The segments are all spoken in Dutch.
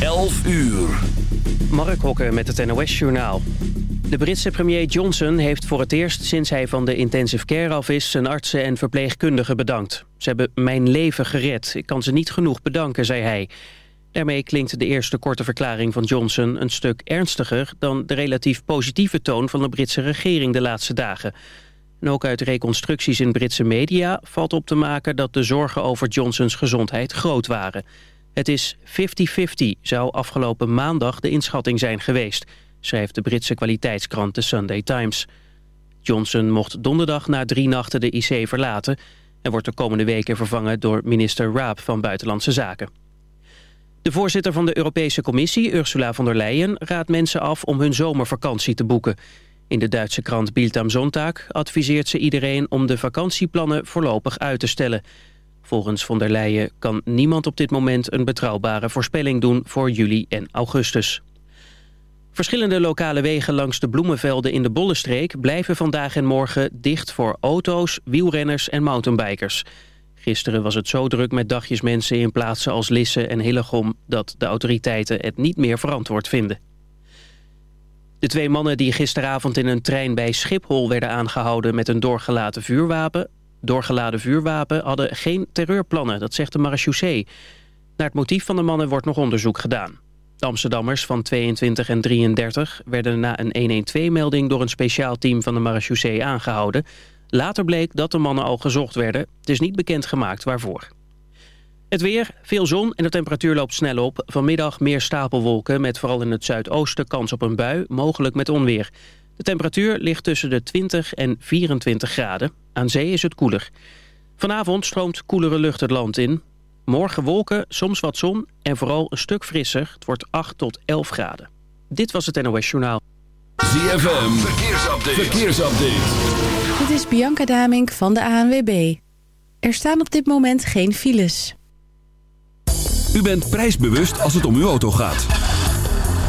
11 uur. Mark Hokker met het NOS Journaal. De Britse premier Johnson heeft voor het eerst sinds hij van de intensive care af is... zijn artsen en verpleegkundigen bedankt. Ze hebben mijn leven gered. Ik kan ze niet genoeg bedanken, zei hij. Daarmee klinkt de eerste korte verklaring van Johnson een stuk ernstiger... dan de relatief positieve toon van de Britse regering de laatste dagen. En ook uit reconstructies in Britse media valt op te maken... dat de zorgen over Johnsons gezondheid groot waren... Het is 50-50, zou afgelopen maandag de inschatting zijn geweest, schrijft de Britse kwaliteitskrant The Sunday Times. Johnson mocht donderdag na drie nachten de IC verlaten en wordt de komende weken vervangen door minister Raab van Buitenlandse Zaken. De voorzitter van de Europese Commissie, Ursula von der Leyen, raadt mensen af om hun zomervakantie te boeken. In de Duitse krant Bild am Sonntag adviseert ze iedereen om de vakantieplannen voorlopig uit te stellen. Volgens von der Leyen kan niemand op dit moment een betrouwbare voorspelling doen voor juli en augustus. Verschillende lokale wegen langs de bloemenvelden in de Bollenstreek blijven vandaag en morgen dicht voor auto's, wielrenners en mountainbikers. Gisteren was het zo druk met dagjes mensen in plaatsen als Lisse en Hillegom dat de autoriteiten het niet meer verantwoord vinden. De twee mannen die gisteravond in een trein bij Schiphol werden aangehouden met een doorgelaten vuurwapen doorgeladen vuurwapen hadden geen terreurplannen, dat zegt de marechaussee. Naar het motief van de mannen wordt nog onderzoek gedaan. De Amsterdammers van 22 en 33 werden na een 112-melding door een speciaal team van de marechaussee aangehouden. Later bleek dat de mannen al gezocht werden. Het is niet bekendgemaakt waarvoor. Het weer, veel zon en de temperatuur loopt snel op. Vanmiddag meer stapelwolken met vooral in het zuidoosten kans op een bui, mogelijk met onweer. De temperatuur ligt tussen de 20 en 24 graden. Aan zee is het koeler. Vanavond stroomt koelere lucht het land in. Morgen wolken, soms wat zon en vooral een stuk frisser. Het wordt 8 tot 11 graden. Dit was het NOS Journaal. ZFM, verkeersupdate. verkeersupdate. Dit is Bianca Damink van de ANWB. Er staan op dit moment geen files. U bent prijsbewust als het om uw auto gaat.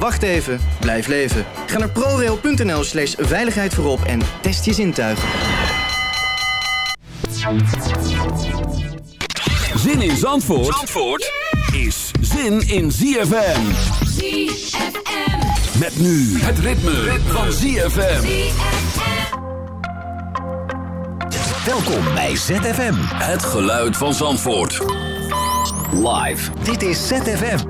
Wacht even, blijf leven. Ga naar prorail.nl slash veiligheid voorop en test je zintuigen. Zin in Zandvoort, Zandvoort is zin in ZFM. ZFM. Met nu het ritme, van ZFM. Welkom bij ZFM. Het geluid van Zandvoort. Live. Dit is ZFM.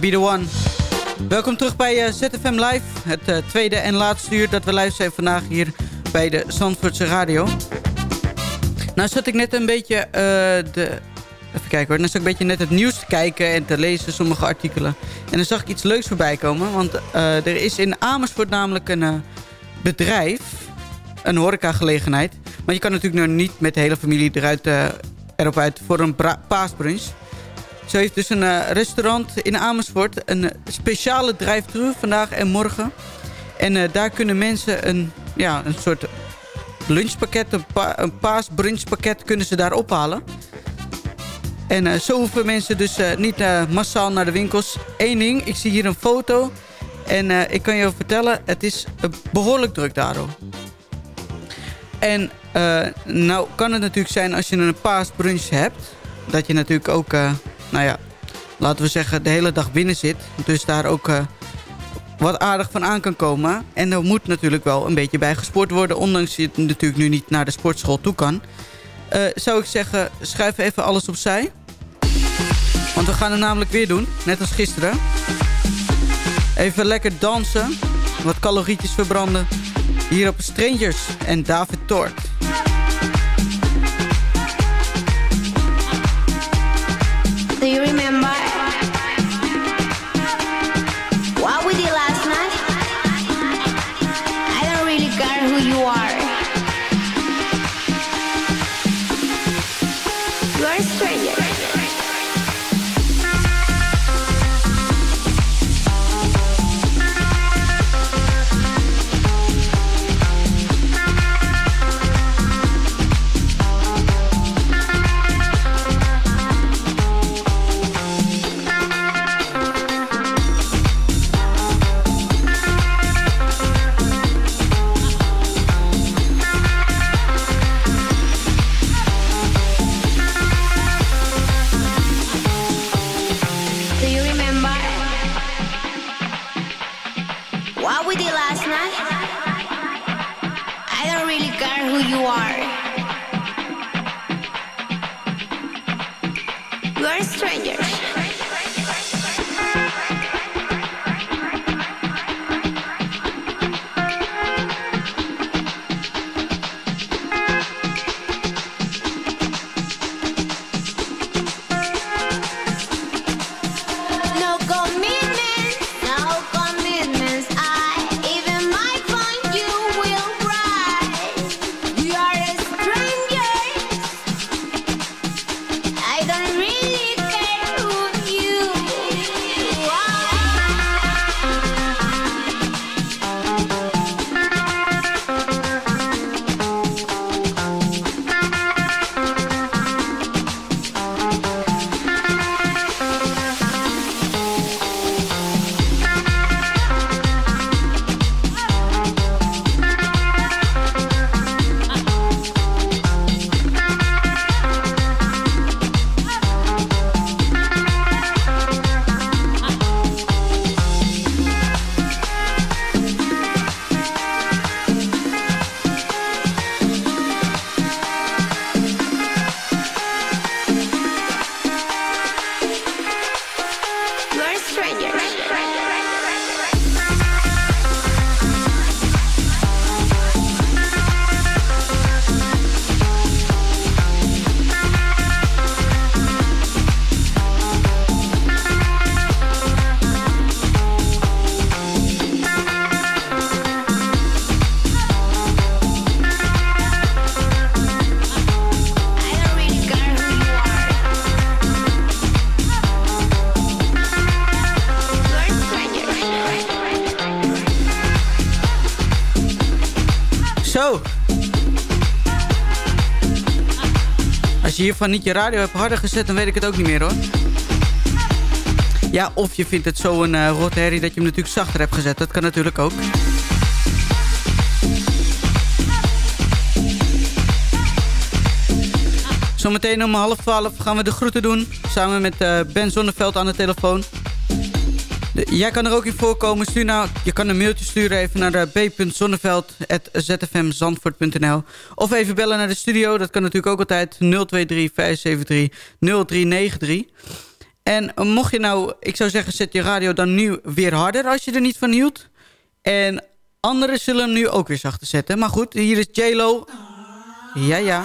Be The One. Welkom terug bij uh, ZFM Live. Het uh, tweede en laatste uur dat we live zijn vandaag hier bij de Zandvoortse Radio. Nou zat ik net een beetje uh, de... Even kijken hoor. Nou zat ik een beetje net het nieuws te kijken en te lezen, sommige artikelen. En dan zag ik iets leuks voorbij komen. Want er is in Amersfoort namelijk een bedrijf, een horecagelegenheid. Maar je kan natuurlijk nog niet met de hele familie eruit, erop uit voor een paasbrunch. Zo heeft dus een uh, restaurant in Amersfoort een uh, speciale drive-thru vandaag en morgen. En uh, daar kunnen mensen een, ja, een soort lunchpakket, een, pa een paasbrunchpakket kunnen ze daar ophalen. En zo hoeven mensen dus niet massaal naar de winkels. Eén ding, ik zie hier een foto. En ik kan je vertellen, het is behoorlijk druk daarom. En nou kan het natuurlijk zijn als je een paasbrunch hebt... dat je natuurlijk ook nou ja, laten we zeggen, de hele dag binnen zit. Dus daar ook uh, wat aardig van aan kan komen. En er moet natuurlijk wel een beetje bij gesport worden. Ondanks je natuurlijk nu niet naar de sportschool toe kan. Uh, zou ik zeggen, schuif even alles opzij. Want we gaan het namelijk weer doen. Net als gisteren. Even lekker dansen. Wat calorietjes verbranden. Hier op Strangers en David Tort. You are. Hiervan niet je radio hebt harder gezet, dan weet ik het ook niet meer hoor. Ja, of je vindt het zo een uh, rot herrie dat je hem natuurlijk zachter hebt gezet. Dat kan natuurlijk ook. Zometeen om half twaalf gaan we de groeten doen. Samen met uh, Ben Zonneveld aan de telefoon. Jij kan er ook in voorkomen. Stuur nou, je kan een mailtje sturen even naar eh, b.zonneveld.zfmzandvoort.nl Of even bellen naar de studio. Dat kan natuurlijk ook altijd 023 573 0393. En mocht je nou, ik zou zeggen, zet je radio dan nu weer harder als je er niet van hield. En anderen zullen hem nu ook weer zachter zetten. Maar goed, hier is J-Lo. Ja, ja.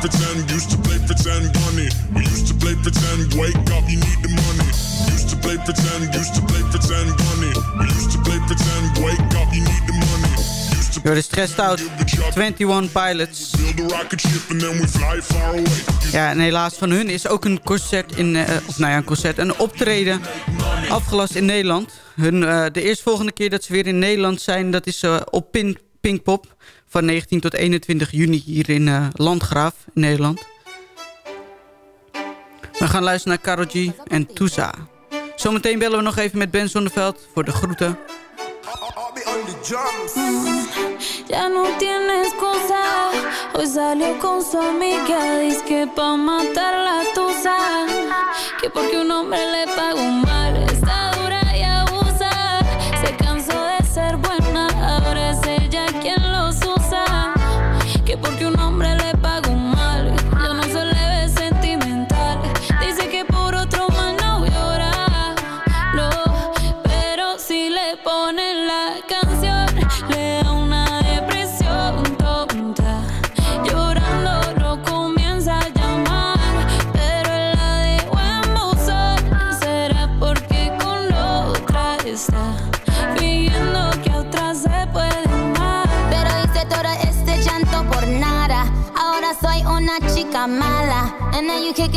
pretend, used to play pretend, bunny. We used to play pretend, wake up, you need the money. Used to play pretend, used to play pretend, bunny. We used to play pretend, wake up, you need the money. Door de Stressed Out, 21 Pilots. Ja, en helaas van hun is ook een concert in, eh, of nou ja, een concert, een optreden afgelast in Nederland. Hun, eh, de eerstvolgende keer dat ze weer in Nederland zijn, dat is eh, op Pin, Pinkpop van 19 tot 21 juni hier in eh, Landgraaf Nederland. We gaan luisteren naar Karol en Tusa. Zometeen bellen we nog even met Ben Zonneveld voor de groeten. Ya no. Hoy con que pa' tusa. Que porque le mal.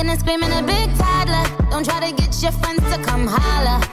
Kicking and screaming a big toddler. Don't try to get your friends to come holla.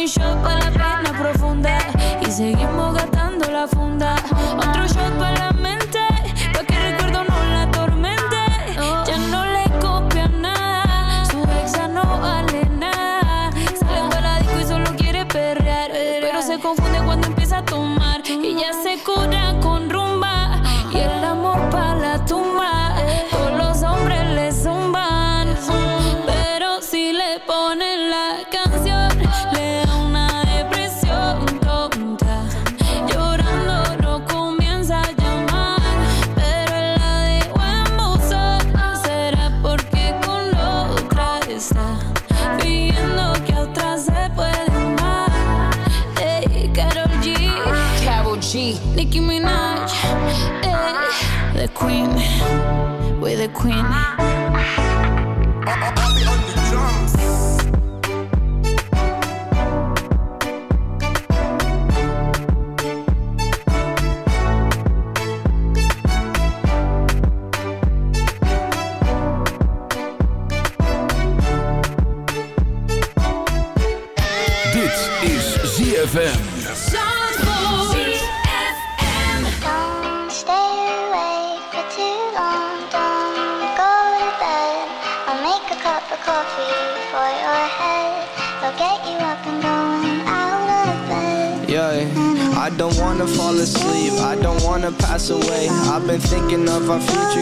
un, shot para la pena profunda y seguimos gastando la funda. We're the queen.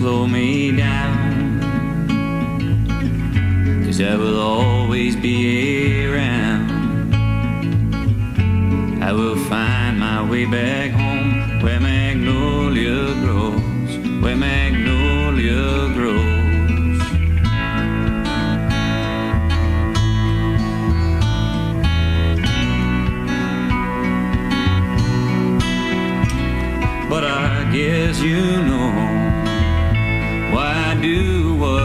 slow me down. Cause I will always be around. I will find my way back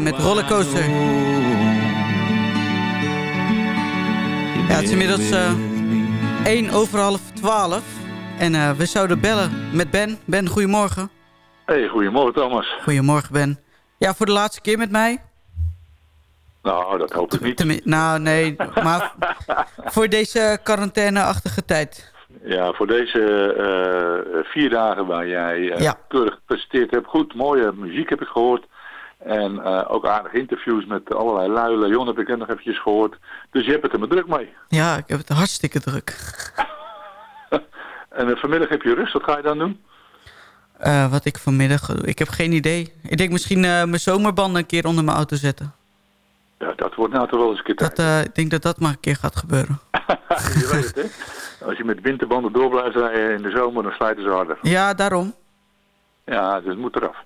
Met Rollercoaster. Ja, het is inmiddels eh 1 over half 12. En eh, we zouden bellen met Ben. Ben, goedemorgen. Hey, goedemorgen Thomas. Goedemorgen, Ben. Ja, voor de laatste keer met mij. Nou, dat hoop ik niet. Nou, nee, maar voor deze quarantaine-achtige tijd. Ja, voor deze eh, vier dagen waar jij eh, Ja. keurig gepresteerd hebt. Goed, mooie muziek heb ik gehoord. En eh, ook aardige interviews met allerlei lui. Leon heb ik net nog eventjes gehoord. Dus je hebt het er maar druk mee. Ja, ik heb het hartstikke druk. En eh, vanmiddag heb je rust. Wat ga je dan doen? Eh, wat ik vanmiddag doe, ik heb geen idee. Ik denk misschien mijn zomerbanden een keer onder mijn auto zetten. Ja, dat wordt nou toch wel eens een keer tijd. Dat, ik denk dat dat maar een keer gaat gebeuren. je weet het, hè? Als je met winterbanden door blijft rijden in de zomer, dan slijten ze harder. Ja, daarom. Ja, dus het moet eraf.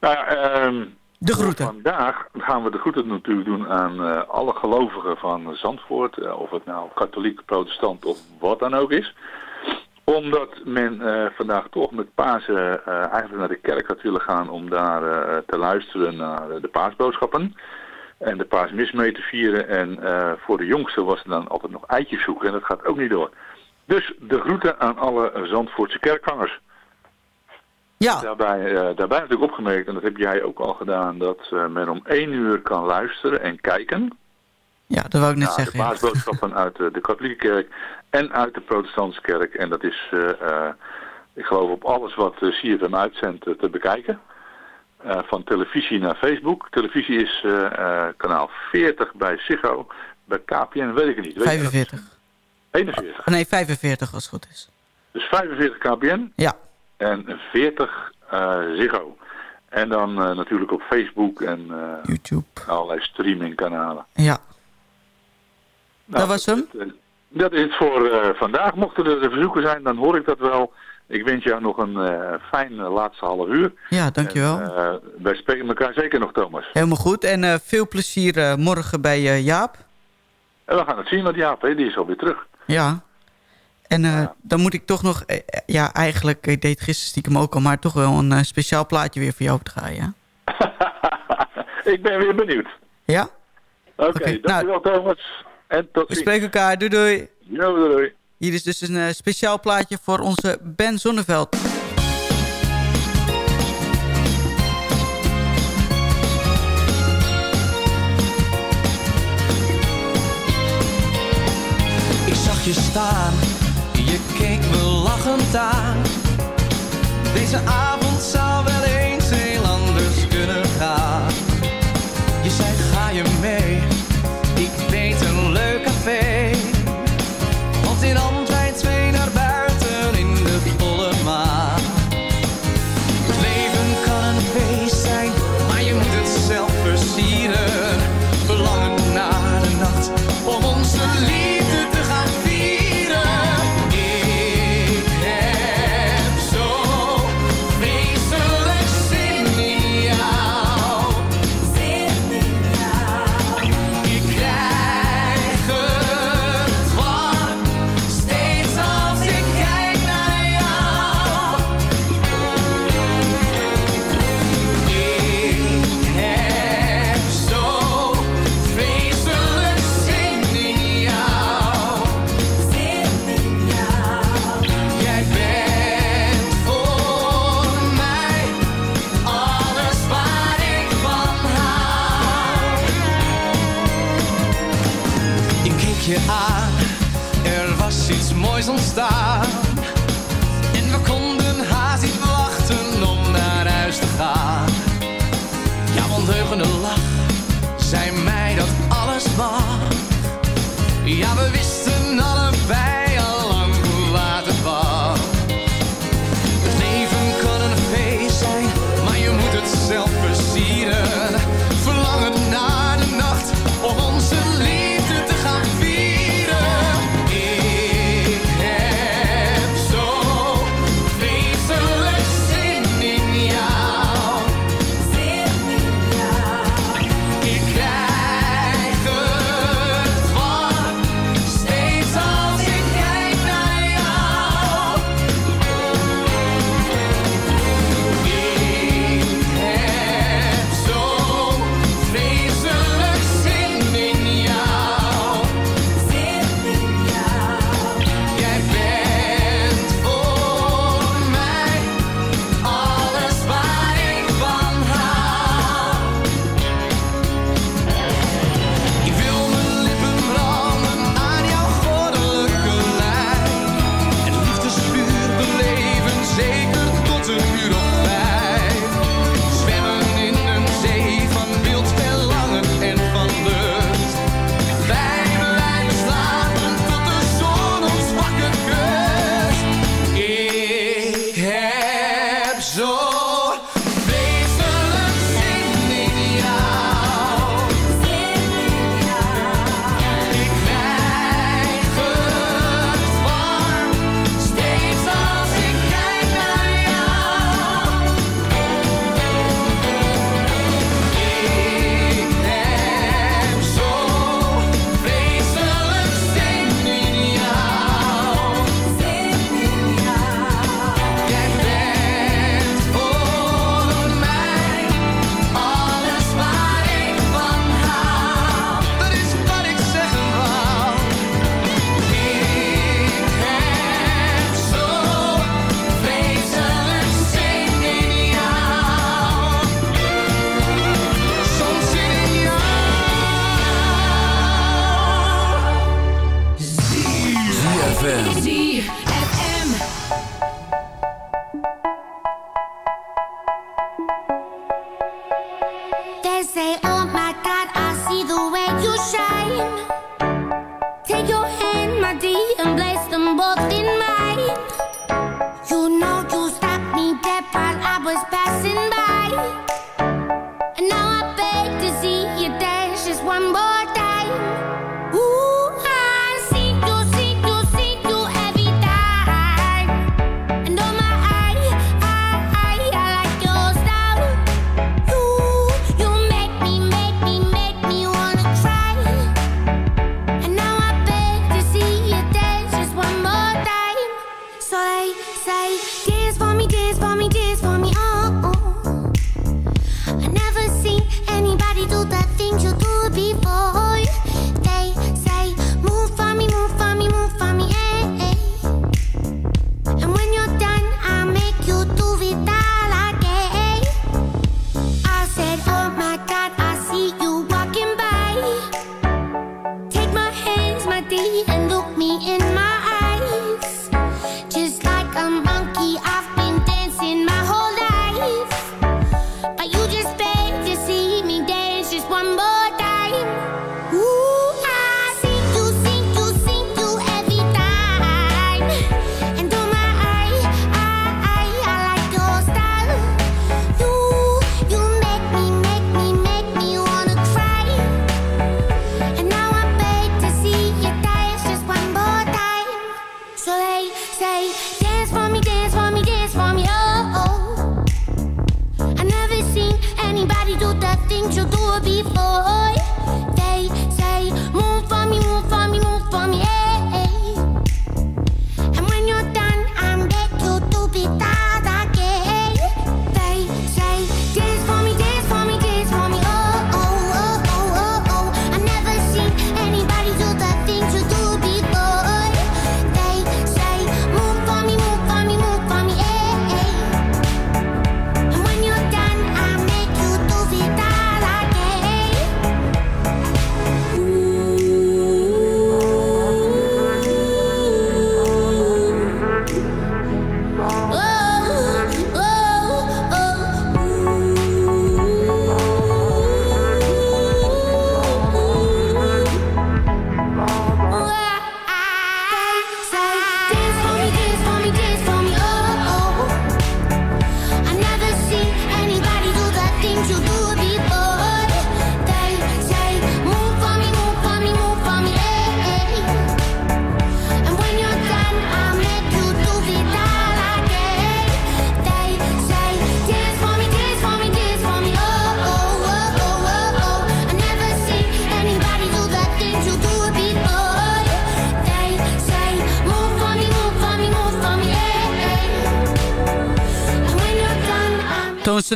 Nou ja, ehm, de groeten. Vandaag gaan we de groeten natuurlijk doen aan eh, alle gelovigen van Zandvoort. eh, of het nou katholiek, protestant of wat dan ook is. Omdat men eh, vandaag toch met Pasen eigenlijk naar de kerk had willen gaan om daar te luisteren naar de paasboodschappen. En de paasmis mee te vieren. En voor de jongsten was er dan altijd nog eitjes zoeken. En dat gaat ook niet door. Dus de groeten aan alle Zandvoortse kerkgangers. Ja. Daarbij, eh, daarbij natuurlijk opgemerkt, en dat heb jij ook al gedaan, dat eh, men om één uur kan luisteren en kijken. Ja, dat wou ik net zeggen. De ja. paasboodschappen uit eh, de katholieke kerk en uit de protestantse kerk. En dat is, ik geloof, op alles wat CFM uitzendt te bekijken. Van televisie naar Facebook. Televisie is kanaal 40 bij Ziggo. Bij KPN weet ik het niet. Weet je dat? 45. 41. Nee, 45 als het goed is. Dus 45 KPN. Ja. En 40 eh, Ziggo. En dan eh, natuurlijk op Facebook en eh, YouTube. allerlei streamingkanalen. Ja. Nou, dat was hem? Dat is het voor vandaag. Mochten er de verzoeken zijn, dan hoor ik dat wel. Ik wens jou nog een eh fijn laatste half uur. Ja, dankjewel. En, eh, wij spreken elkaar zeker nog, Thomas. Helemaal goed. En veel plezier morgen bij Jaap. En we gaan het zien met Jaap, hè? die is alweer terug. Ja. En eh, dan moet ik toch nog, eh, eh, ja eigenlijk, ik deed gisteren stiekem ook al, maar toch wel een speciaal plaatje weer voor jou draaien. ik ben weer benieuwd. Ja? Oké, okay, okay. dankjewel nou, Thomas. En tot We Ik spreken elkaar, doei doei. Doei doei. Hier is dus een speciaal plaatje voor onze Ben Zonneveld. Ik zag je staan je keek me lachend aan. Deze avond zou wel eens.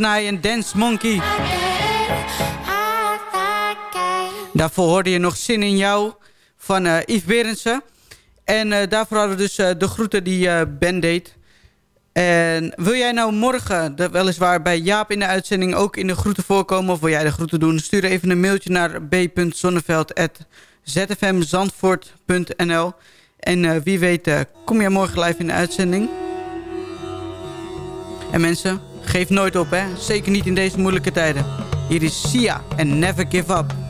En Dance Monkey. Daarvoor hoorde je nog Zin in Jou van uh, Yves Berensen. En eh, daarvoor hadden we dus eh, de groeten die Ben deed. En wil jij nou morgen, weliswaar bij Jaap in de uitzending... ook in de groeten voorkomen of wil jij de groeten doen? Stuur even een mailtje naar b.zonneveld.zfmzandvoort.nl En wie weet kom jij morgen live in de uitzending. En mensen... Geef nooit op, hè? Zeker niet in deze moeilijke tijden. Hier is Sia en Never Give Up.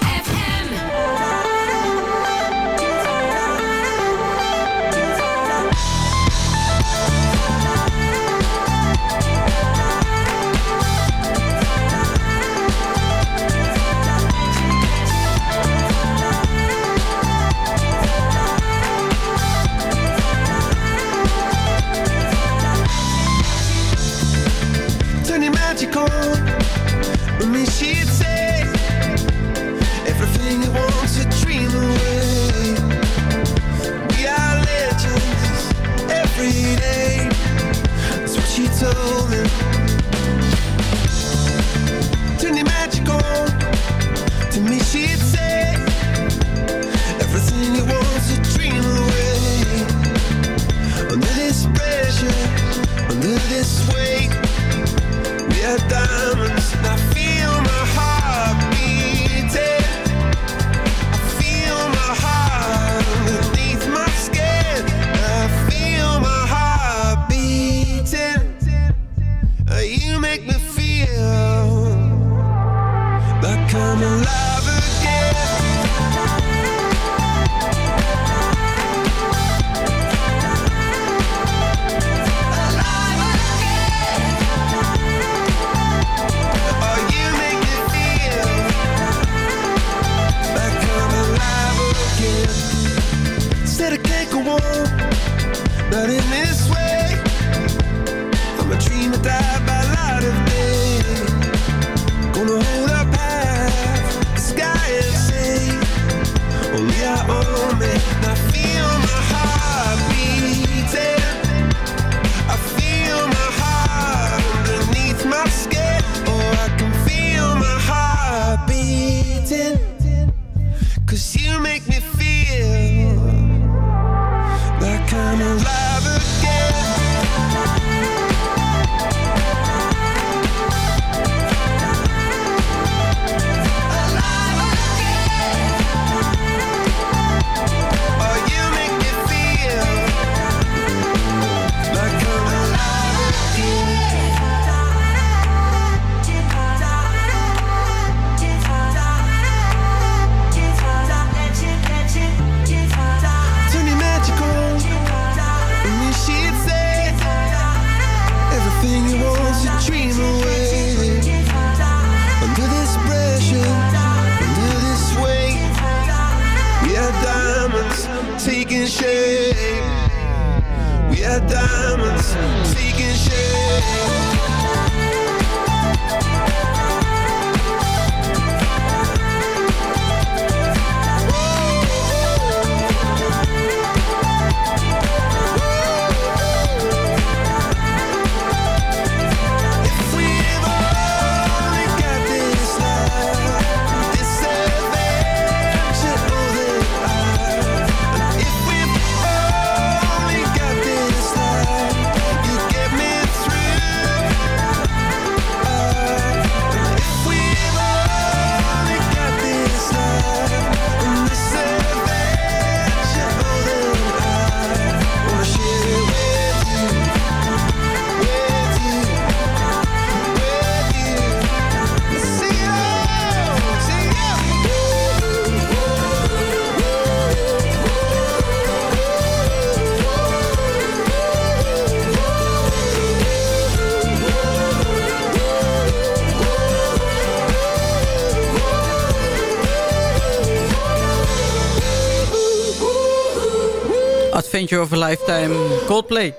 Adventure of a Lifetime, Coldplay.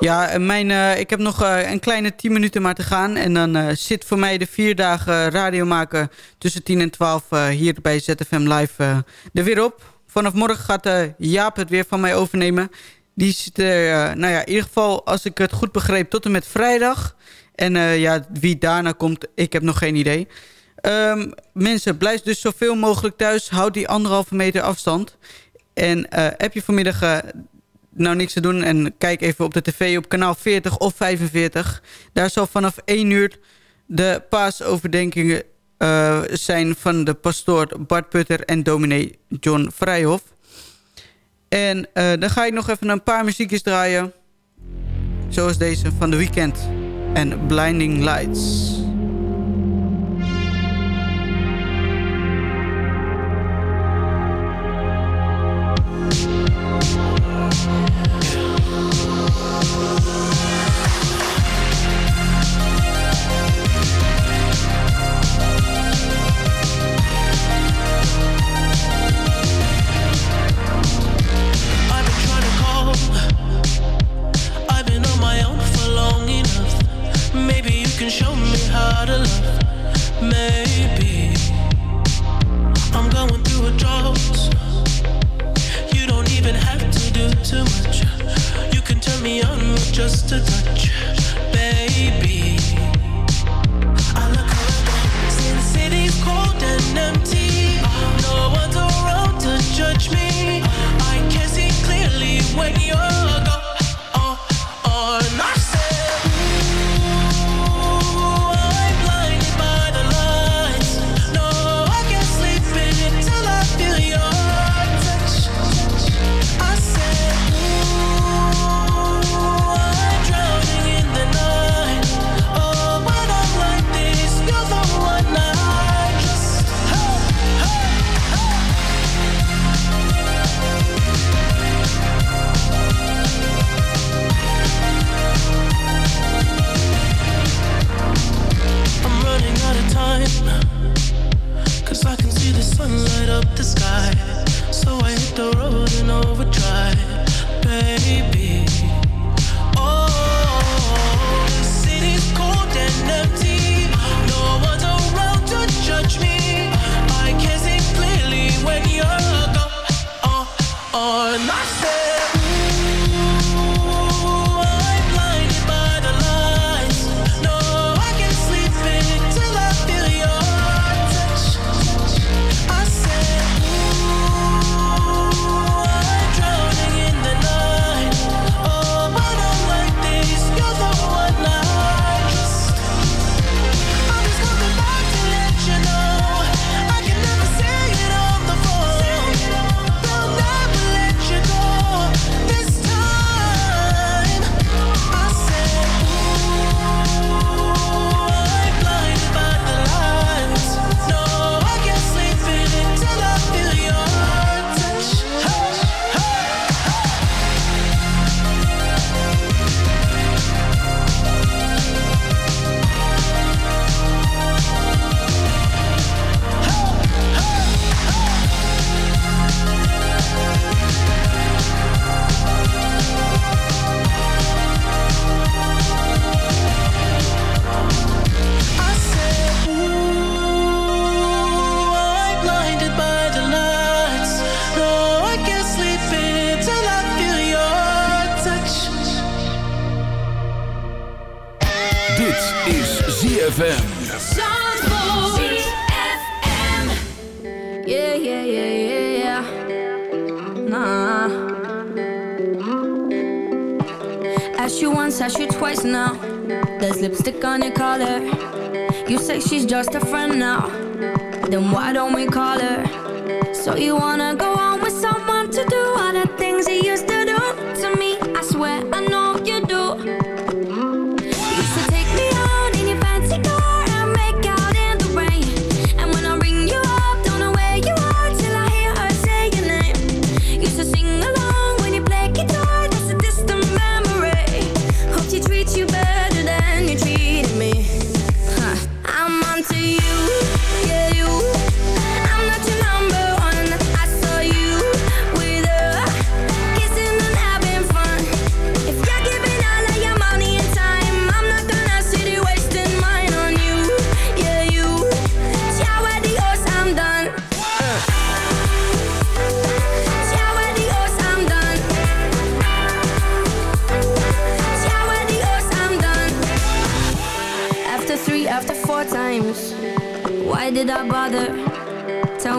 Ja, en mijn, eh, ik heb nog eh, een kleine 10 minuten maar te gaan. En dan eh, zit voor mij de vier dagen radio maken tussen 10 en 12 eh, hier bij ZFM Live eh, er weer op. Vanaf morgen gaat eh, Jaap het weer van mij overnemen. Die zit er, eh, nou ja, in ieder geval, als ik het goed begreep, tot en met vrijdag. En eh, ja, wie daarna komt, ik heb nog geen idee. Ehm, mensen, blijf dus zoveel mogelijk thuis. Houd die anderhalve meter afstand. En eh, heb je vanmiddag eh, nou niks te doen... en kijk even op de tv op kanaal 40 of 45. Daar zal vanaf 1 uur de paasoverdenkingen eh, zijn... van de pastoor Bart Putter en dominee John Vrijhof. En dan ga ik nog even een paar muziekjes draaien. Zoals deze van The Weeknd en Blinding Lights.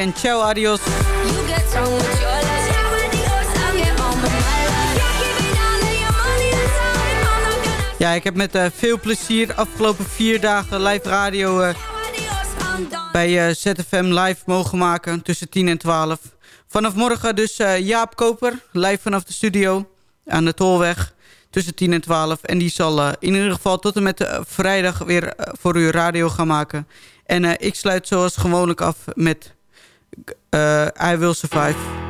en ciao, adios. Ja, ik heb met eh, veel plezier afgelopen vier dagen live radio eh, bij eh, ZFM live mogen maken tussen 10 en 12. Vanaf morgen dus Jaap Koper, live vanaf de studio aan de Tolweg tussen 10 en 12. En die zal in ieder geval tot en met vrijdag weer voor u radio gaan maken. En ik sluit zoals gewoonlijk af met Uh, I Will Survive.